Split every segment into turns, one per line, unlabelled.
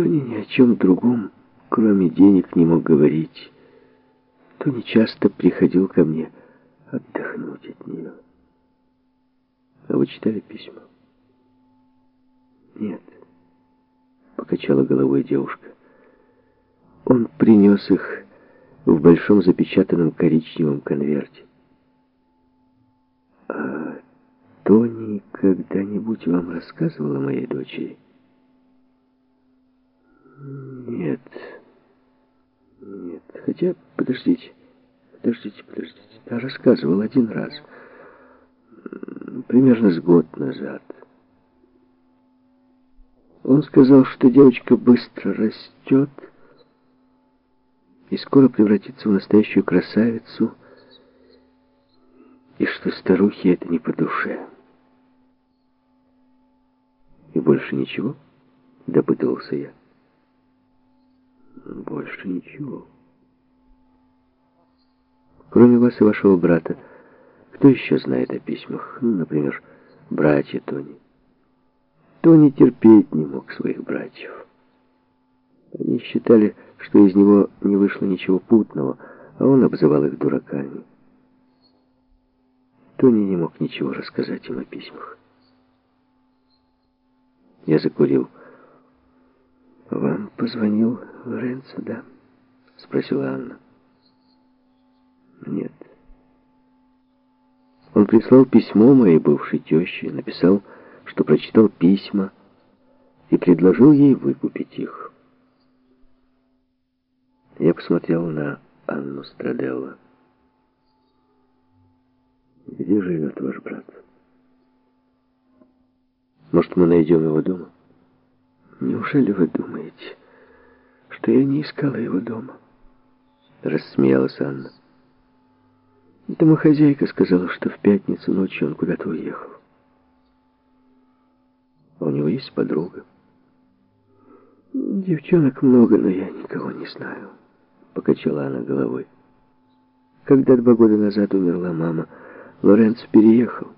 Тони ни о чем другом, кроме денег, не мог говорить. Тони часто приходил ко мне отдохнуть от нее. А вы читали письма? Нет, покачала головой девушка. Он принес их в большом запечатанном коричневом конверте. А Тони когда-нибудь вам рассказывала о моей дочери? Нет. Нет. Хотя, подождите. Подождите, подождите. Я рассказывал один раз. Примерно с год назад. Он сказал, что девочка быстро растет и скоро превратится в настоящую красавицу, и что старухе это не по душе. И больше ничего? Допытывался я. Больше ничего. Кроме вас и вашего брата, кто еще знает о письмах? Ну, например, братья Тони. Тони терпеть не мог своих братьев. Они считали, что из него не вышло ничего путного, а он обзывал их дураками. Тони не мог ничего рассказать им о письмах. Я закурил. «Вам позвонил Лоренцо, да?» — спросила Анна. «Нет». Он прислал письмо моей бывшей теще, написал, что прочитал письма и предложил ей выкупить их. Я посмотрел на Анну Страделла. «Где живет ваш брат?» «Может, мы найдем его дома?» «Неужели вы думаете, что я не искала его дома?» Рассмеялась Анна. Домохозяйка сказала, что в пятницу ночью он куда-то уехал. А у него есть подруга. Девчонок много, но я никого не знаю. Покачала она головой. Когда два года назад умерла мама, Лоренцо переехал.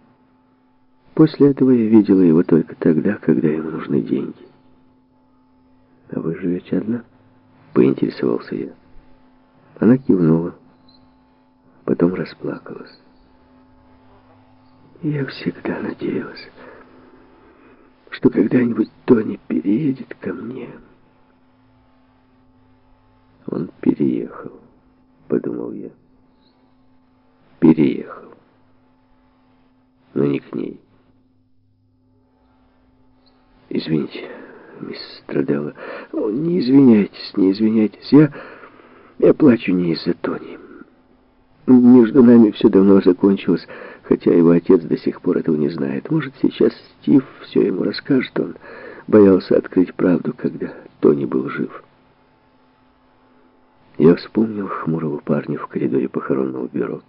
После этого я видела его только тогда, когда ему нужны деньги. «А вы живете одна?» — поинтересовался я. Она кивнула, потом расплакалась. Я всегда надеялась, что когда-нибудь Тони переедет ко мне. Он переехал, подумал я. Переехал. Но не к ней. Извините мисс Страделла. О, не извиняйтесь, не извиняйтесь. Я... я плачу не из-за Тони. Между нами все давно закончилось, хотя его отец до сих пор этого не знает. Может, сейчас Стив все ему расскажет. Он боялся открыть правду, когда Тони был жив. Я вспомнил хмурого парня в коридоре похоронного бюро.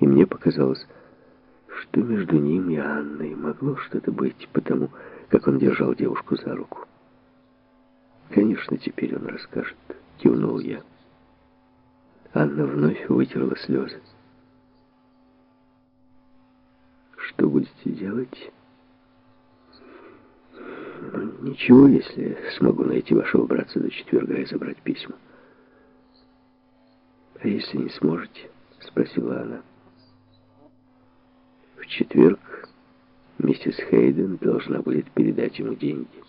И мне показалось, что между ним и Анной могло что-то быть, потому как он держал девушку за руку. «Конечно, теперь он расскажет», — кивнул я. Анна вновь вытерла слезы. «Что будете делать?» ну, «Ничего, если смогу найти вашего братца до четверга и забрать письма». «А если не сможете?» — спросила она. «В четверг Миссис Хейден должна будет передать ему деньги.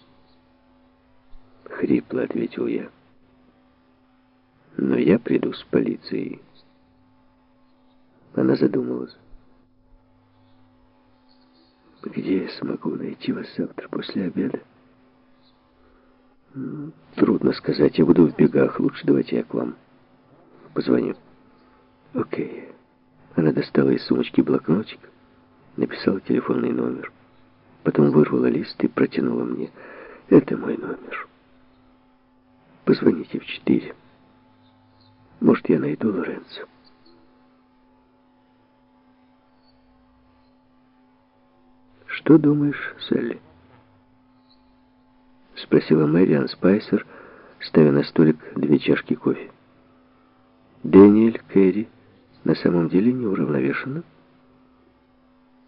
Хрипло ответил я. Но я приду с полицией. Она задумалась. Где я смогу найти вас завтра после обеда? Трудно сказать, я буду в бегах. Лучше давайте я к вам позвоню. Окей. Она достала из сумочки блокнотик написала телефонный номер. Потом вырвала лист и протянула мне. Это мой номер. Позвоните в четыре. Может, я найду Лоренцо. «Что думаешь, Салли?» Спросила Мэриан Спайсер, ставя на столик две чашки кофе. «Дэниэль Керри на самом деле неуравновешенно?»